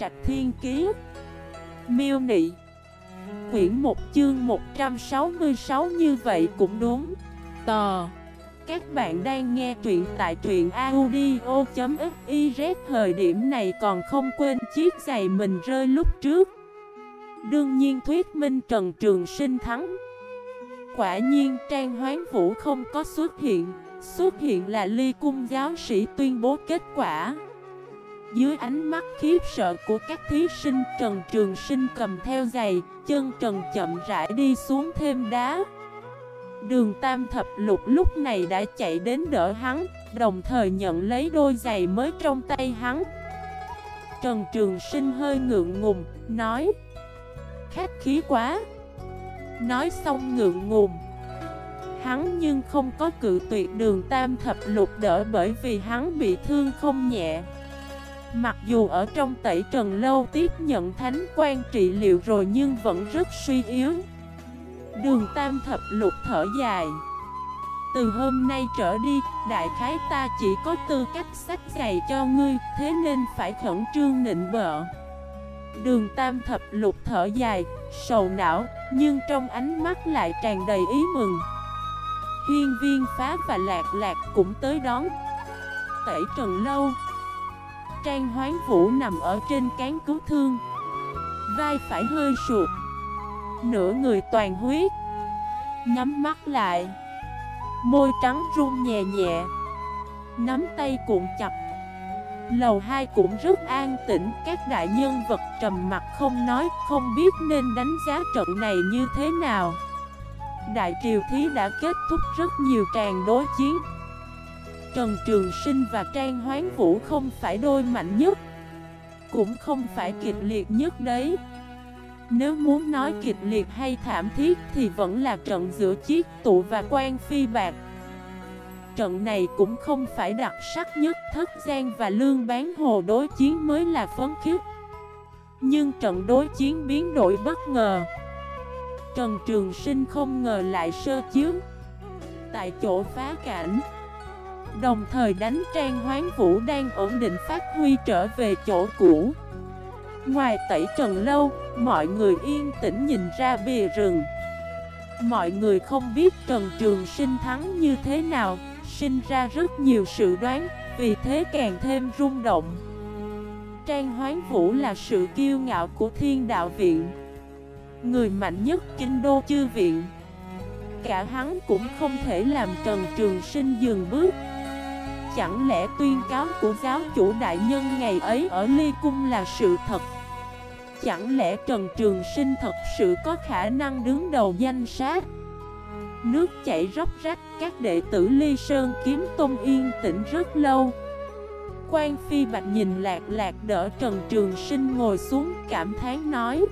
Trạch Thiên Kiế Miêu Nị. Quyển 1 chương 166 như vậy cũng đúng. Tò. Các bạn đang nghe truyện tại truyện audio.xyz Thời điểm này còn không quên chiếc giày mình rơi lúc trước. Đương nhiên thuyết minh Trần Trường Sinh thắng. Quả nhiên Trang Hoán Vũ không có xuất hiện. Xuất hiện là ly cung giáo sĩ tuyên bố kết quả. Dưới ánh mắt khiếp sợ của các thí sinh, Trần Trường Sinh cầm theo giày, Chân Trần chậm rãi đi xuống thêm đá. Đường Tam Thập Lục lúc này đã chạy đến đỡ hắn, Đồng thời nhận lấy đôi giày mới trong tay hắn. Trần Trường Sinh hơi ngượng ngùng, Nói, Khách khí quá. Nói xong ngượng ngùng, Hắn nhưng không có cự tuyệt đường tam thập lục đỡ bởi vì hắn bị thương không nhẹ. Mặc dù ở trong tẩy trần lâu tiếp nhận thánh quan trị liệu rồi nhưng vẫn rất suy yếu. Đường tam thập lục thở dài. Từ hôm nay trở đi, đại khái ta chỉ có tư cách sách giày cho ngươi Thế nên phải khẩn trương nịnh bợ. Đường tam thập lục thở dài, sầu não Nhưng trong ánh mắt lại tràn đầy ý mừng. Hiên viên phá và lạc lạc cũng tới đón. Tẩy trần lâu Trang hoán vũ nằm ở trên cán cứu thương. Vai phải hơi sụt. Nửa người toàn huyết. Nhắm mắt lại. Môi trắng run nhẹ nhẹ. Nắm tay cuộn chặt. Lầu 2 cũng rất an tĩnh. Các đại nhân vật trầm mặt không nói, Không biết nên đánh giá trận này như thế nào. Đại triều thí đã kết thúc rất nhiều tràng đối chiến. Trần Trường Sinh và Trang Hoán Vũ không phải đôi mạnh nhất, Cũng không phải kịch liệt nhất đấy. Nếu muốn nói kịch liệt hay thảm thiết Thì vẫn là trận giữa chiếc tụ và quan phi bạc. Trận này cũng không phải đặc sắc nhất, Thất Giang và Lương Bán Hồ đối chiến mới là phấn khiếp Nhưng trận đối chiến biến đổi bất ngờ. Trần Trường Sinh không ngờ lại sơ chiếu Tại chỗ phá cảnh Đồng thời đánh Trang Hoán Vũ đang ổn định phát huy trở về chỗ cũ. Ngoài tẩy trần lâu, mọi người yên tĩnh nhìn ra bìa rừng. Mọi người không biết Trần Trường Sinh thắng như thế nào Sinh ra rất nhiều sự đoán, vì thế càng thêm rung động. Trang Hoán Vũ là sự kiêu ngạo của thiên đạo viện. Người mạnh nhất kinh đô chư viện. Cả hắn cũng không thể làm Trần Trường Sinh dừng bước. Chẳng lẽ tuyên cáo của giáo chủ đại nhân ngày ấy ở Ly Cung là sự thật? Chẳng lẽ Trần Trường Sinh thật sự có khả năng đứng đầu danh sát Nước chảy róc rách, Các đệ tử Ly Sơn kiếm tôn yên tĩnh rất lâu. Quan Phi Bạch nhìn lạc lạc đỡ Trần Trường Sinh ngồi xuống, cảm thán nói,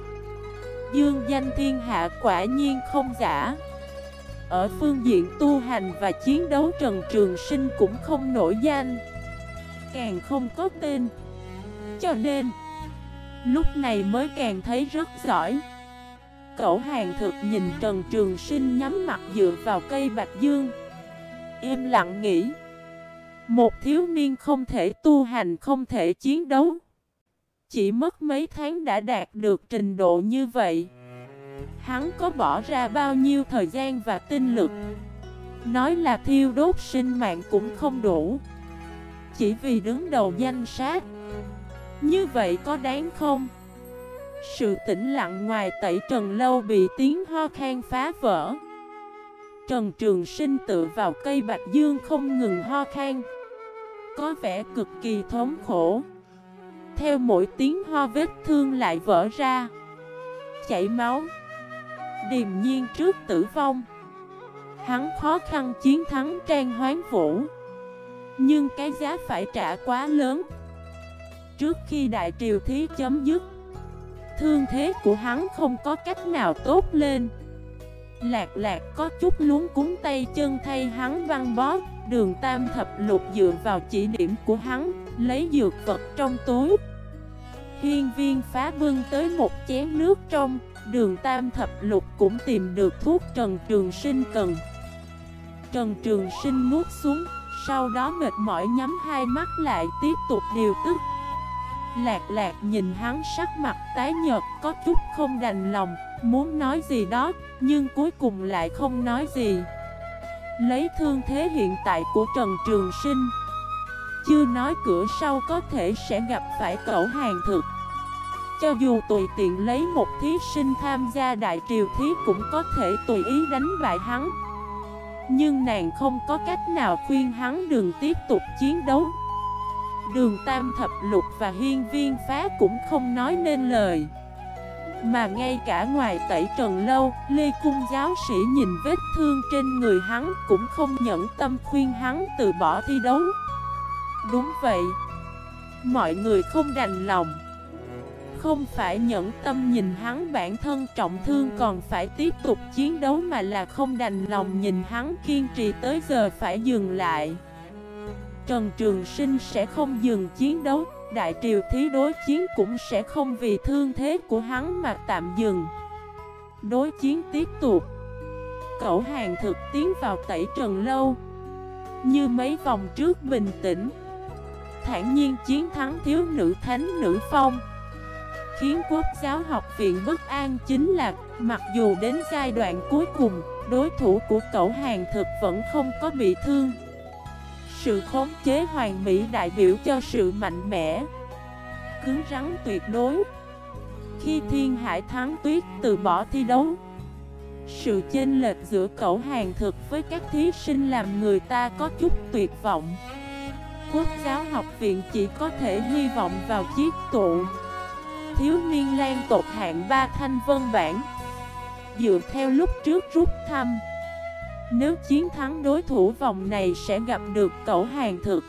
Dương danh thiên hạ quả nhiên không giả. Ở phương diện tu hành và chiến đấu Trần Trường Sinh cũng không nổi danh. Càng không có tên. Cho nên, Lúc này mới càng thấy rất giỏi. Cậu hàng thực nhìn Trần Trường Sinh nhắm mặt dựa vào cây bạch dương. Im lặng nghĩ, Một thiếu niên không thể tu hành, không thể chiến đấu. Chỉ mất mấy tháng đã đạt được trình độ như vậy. Hắn có bỏ ra bao nhiêu thời gian và tinh lực? Nói là thiêu đốt sinh mạng cũng không đủ. Chỉ vì đứng đầu danh sát Như vậy có đáng không? Sự tĩnh lặng ngoài tẩy trần lâu bị tiếng ho khan phá vỡ. Trần Trường Sinh tự vào cây bạch dương không ngừng ho khan. Có vẻ cực kỳ thống khổ. Theo mỗi tiếng ho vết thương lại vỡ ra. Chảy máu. Điềm nhiên trước tử vong. Hắn khó khăn chiến thắng Trang Hoán Vũ. Nhưng cái giá phải trả quá lớn. Trước khi đại triều thí chấm dứt, Thương thế của hắn không có cách nào tốt lên. Lạc lạc có chút luống cúng tay chân thay hắn băng bó, Đường tam thập lục dựa vào chỉ điểm của hắn, Lấy dược vật trong túi. Hiên viên phá bưng tới một chén nước trong Đường tam thập lục cũng tìm được thuốc Trần Trường Sinh cần. Trần Trường Sinh nuốt xuống, Sau đó mệt mỏi nhắm hai mắt lại tiếp tục điều tức. Lạc lạc nhìn hắn sắc mặt tái nhợt, có chút không đành lòng, Muốn nói gì đó, Nhưng cuối cùng lại không nói gì. Lấy thương thế hiện tại của Trần Trường Sinh, Chưa nói cửa sau có thể sẽ gặp phải cậu hàng thực. Cho dù tùy tiện lấy một thí sinh tham gia đại triều thí cũng có thể tùy ý đánh bại hắn. Nhưng nàng không có cách nào khuyên hắn đừng tiếp tục chiến đấu. Đường Tam Thập Lục và Hiên Viên Phá cũng không nói nên lời. Mà ngay cả ngoài tẩy trần lâu, Lê Cung giáo sĩ nhìn vết thương trên người hắn Cũng không nhẫn tâm khuyên hắn từ bỏ thi đấu. Đúng vậy. Mọi người không đành lòng. Không phải nhẫn tâm nhìn hắn bản thân trọng thương còn phải tiếp tục chiến đấu Mà là không đành lòng nhìn hắn kiên trì tới giờ phải dừng lại Trần Trường Sinh sẽ không dừng chiến đấu, Đại Triều Thí đối chiến cũng sẽ không vì thương thế của hắn mà tạm dừng. Đối chiến tiếp tục. Cậu hàng thực tiến vào tẩy trần lâu. Như mấy vòng trước bình tĩnh. thản nhiên chiến thắng thiếu nữ thánh nữ phong. Khiến quốc giáo học viện bất an chính là Mặc dù đến giai đoạn cuối cùng, Đối thủ của cậu hàng thực vẫn không có bị thương. Sự khống chế hoàn mỹ đại biểu cho sự mạnh mẽ, Cứng rắn tuyệt đối. Khi Thiên Hải thắng tuyết từ bỏ thi đấu, Sự chênh lệch giữa cậu hàng thực với các thí sinh làm người ta có chút tuyệt vọng. Quốc giáo học viện chỉ có thể hy vọng vào chiếc tụ Thiếu niên lan tột hạng ba thanh vân bản. Dựa theo lúc trước rút thăm, nếu chiến thắng đối thủ vòng này sẽ gặp được cậu hàng thực.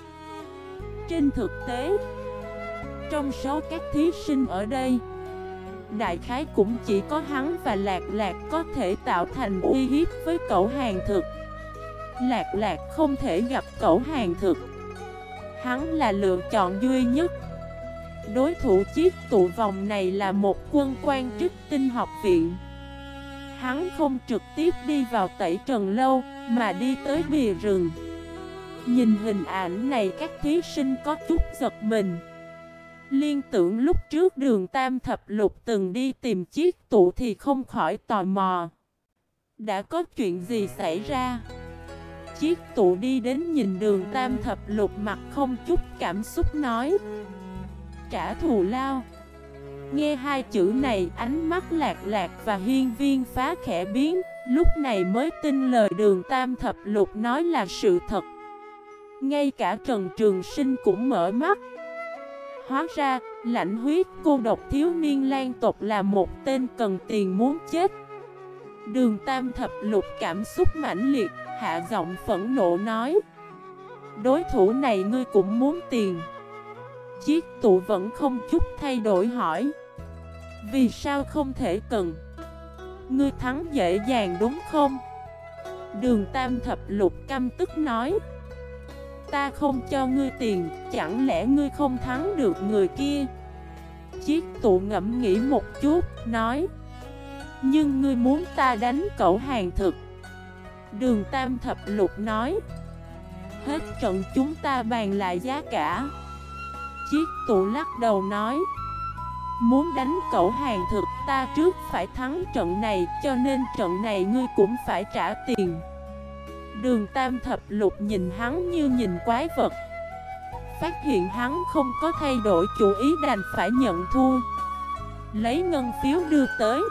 Trên thực tế, Trong số các thí sinh ở đây, Đại khái cũng chỉ có hắn và Lạc Lạc có thể tạo thành uy hiếp với cậu hàng thực. Lạc Lạc không thể gặp cậu hàng thực. Hắn là lựa chọn duy nhất. Đối thủ chiếc tụ vòng này là một quân quan trích tinh học viện Hắn không trực tiếp đi vào tẩy trần lâu, mà đi tới bìa rừng. Nhìn hình ảnh này các thí sinh có chút giật mình. Liên tưởng lúc trước đường Tam Thập Lục từng đi tìm chiếc tụ thì không khỏi tò mò. Đã có chuyện gì xảy ra? Chiếc tụ đi đến nhìn đường Tam Thập Lục mặt không chút cảm xúc nói. Trả thù lao. Nghe hai chữ này ánh mắt lạc lạc và hiên viên phá khẽ biến. Lúc này mới tin lời đường tam thập lục nói là sự thật. Ngay cả Trần Trường Sinh cũng mở mắt. Hóa ra, lãnh huyết cô độc thiếu niên lan tộc là một tên cần tiền muốn chết. Đường tam thập lục cảm xúc mãnh liệt, hạ giọng phẫn nộ nói Đối thủ này ngươi cũng muốn tiền. Chiếc tụ vẫn không chút thay đổi hỏi. Vì sao không thể cần? Ngươi thắng dễ dàng đúng không? Đường Tam Thập Lục căm tức nói. Ta không cho ngươi tiền, chẳng lẽ ngươi không thắng được người kia? Chiếc tụ ngẫm nghĩ một chút, nói. Nhưng ngươi muốn ta đánh cậu hàng thực. Đường Tam Thập Lục nói. Hết trận chúng ta bàn lại giá cả. Chiếc tụ lắc đầu nói Muốn đánh cậu hàng thực ta trước phải thắng trận này Cho nên trận này ngươi cũng phải trả tiền. Đường tam thập lục nhìn hắn như nhìn quái vật. Phát hiện hắn không có thay đổi chủ ý đành phải nhận thua. Lấy ngân phiếu đưa tới.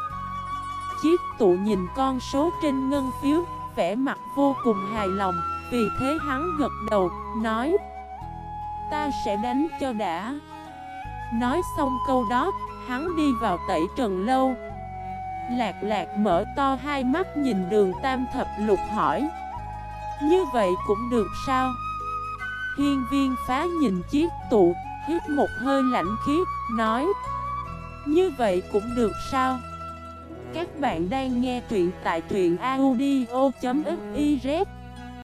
Chiếc tụ nhìn con số trên ngân phiếu vẻ mặt vô cùng hài lòng Vì thế hắn gật đầu, nói Ta sẽ đánh cho đã. Nói xong câu đó, hắn đi vào tẩy trần lâu. Lạc lạc mở to hai mắt nhìn đường tam thập lục hỏi. Như vậy cũng được sao? Hiên viên phá nhìn chiếc tụ, hít một hơi lạnh khiết, nói. Như vậy cũng được sao? Các bạn đang nghe truyện tại truyện audio.fif